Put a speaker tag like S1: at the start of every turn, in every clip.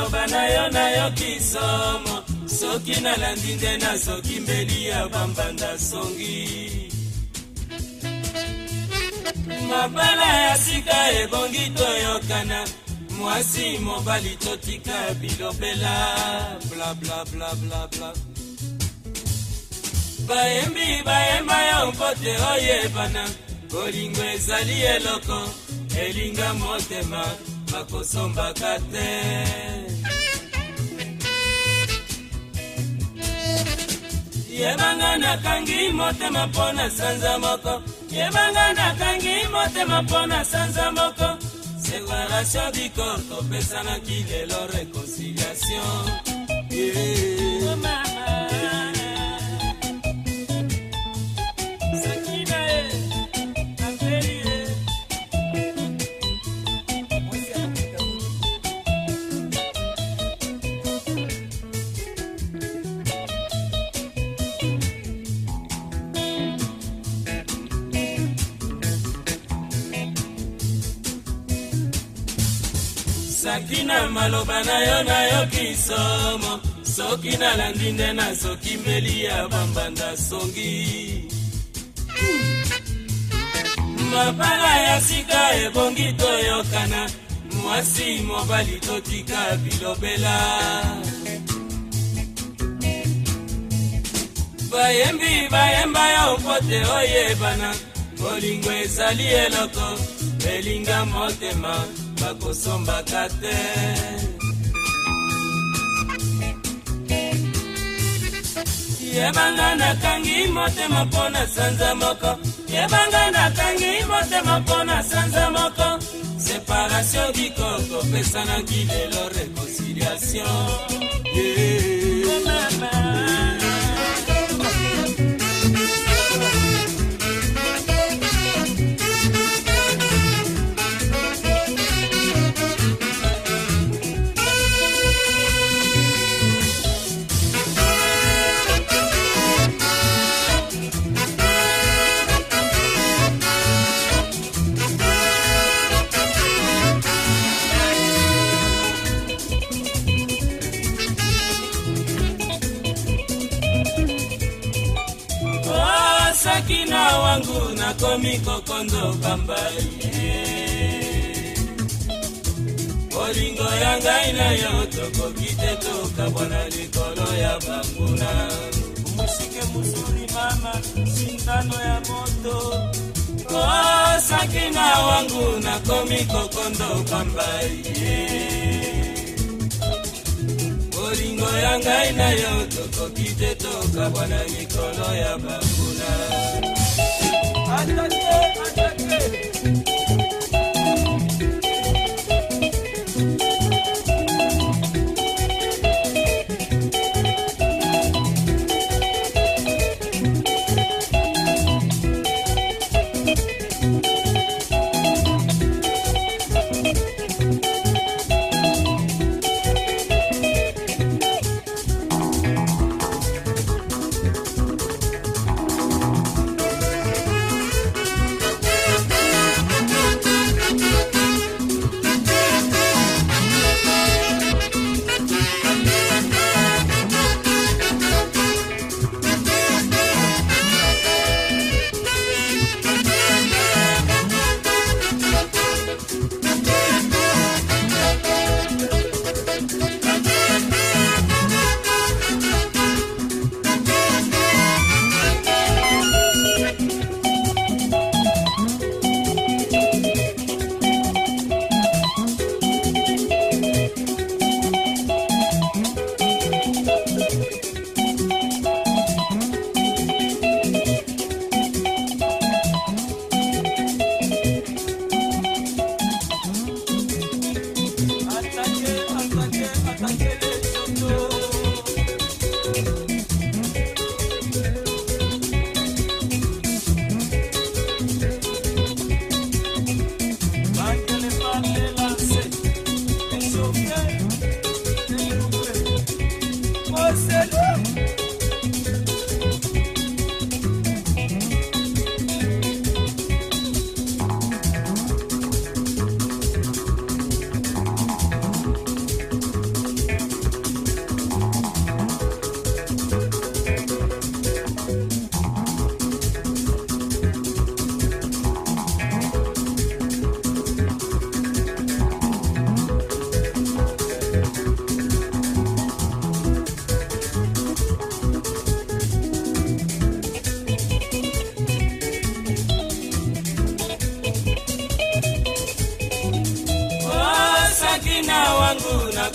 S1: maloba na yo nayoki somo soki nalandi nde nazoki mbeli ya bambanda songi
S2: mabala ya sika ebongi
S1: toyokana mwasi mobali totika bilobela blablablabla
S2: bayembi bayemba yo mpo te oyebana bolingo
S1: ezali eloko elinga motema bakosombaka te yebanga nakangi motema mpo na sanza moko yebanga nakangi motema mpo na sanza moko séparation du corps topesanaki lelo réconciliation yeah. saki na maloba na yo nayoki somo soki nalandi nde nasoki meli ya bambanda songi mapala ya sika ebongi toyokana mwasi mobali totika bilobela bayembi bayemba yo mpo te oyebana bolingo ezali eloko elinga motema bakosombaka te yebanga nakangi motema mpo na sanza moko yebanga nakangi motema mpo na sanza moko separatio bikoko pesanaki lelo
S2: reconciliation yeah.
S1: kokondo pambai bolingo
S2: ya ngai na yo
S1: tokoki te
S2: tokabwana
S1: likolo ya banguna mosike mosuli mama sintano ya moto kosakina wangu nakomi kokondo pambai bolingo ya ngai na yo tokoki te tokabwana likolo
S2: ya banguna àdìdàdìdè.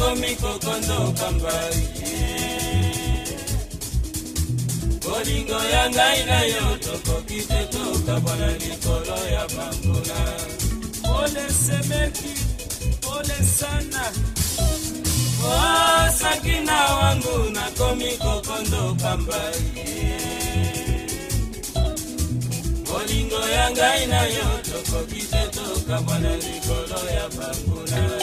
S1: komi kokondo pambai bolingo ya ngai na yo tokoki te tokabwana likolo ya banguna olesemeki olesana osaki na wangu nakomi kokondo pambai bolingo ya ngai na yo tokoki te
S2: tokabwana likolo ya banguna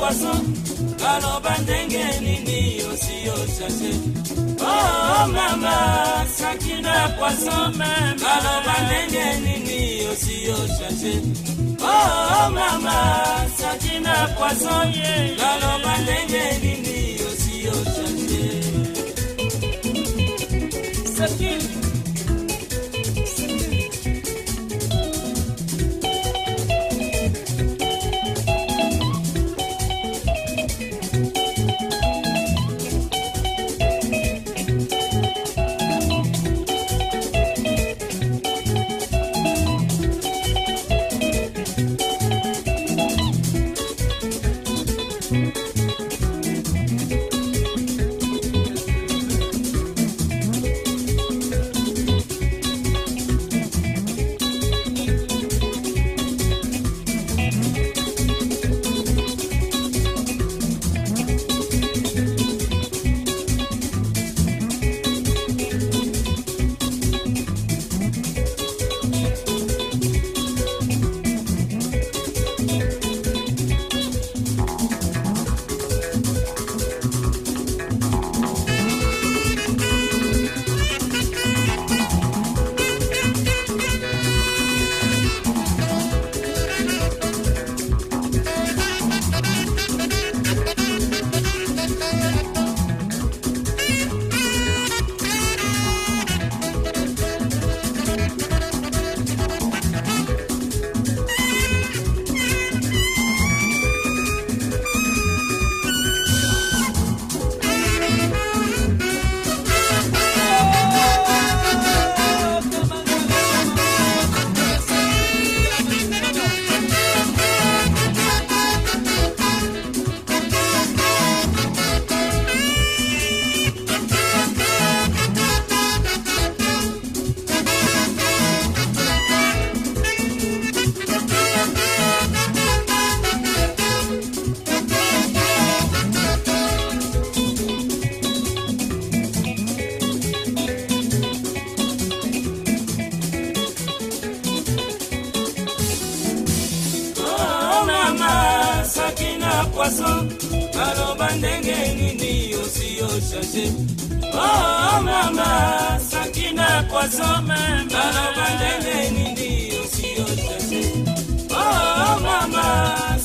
S1: poisson baloba ndenge nini osi ochache oh mama sakino ya poisson baloba ndenge nini osi ochache oh mama sakino ya poisson baloba ndenge nini faso baloba ndenge nini osi oshashe oo oh, mama sakina poiso meme baloba ndenge nini osi oshashe oo oh, mama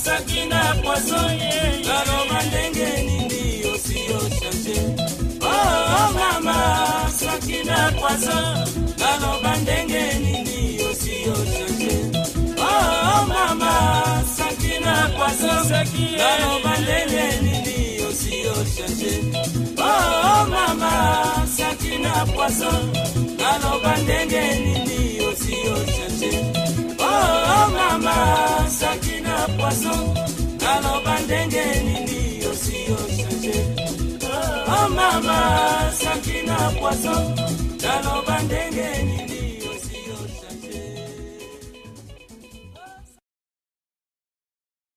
S1: sakina poiso ye baloba ndenge nini osi oshashe oo oh, mama sakina poiso
S2: soki yano bandenge nini osi ochange o oh, oh,
S1: mama saki na poison naloba ndenge nini osi ochange o oh, mama saki na poison naloba ndenge nini osi ochange o mama saki na poison
S2: naloba ndenge nini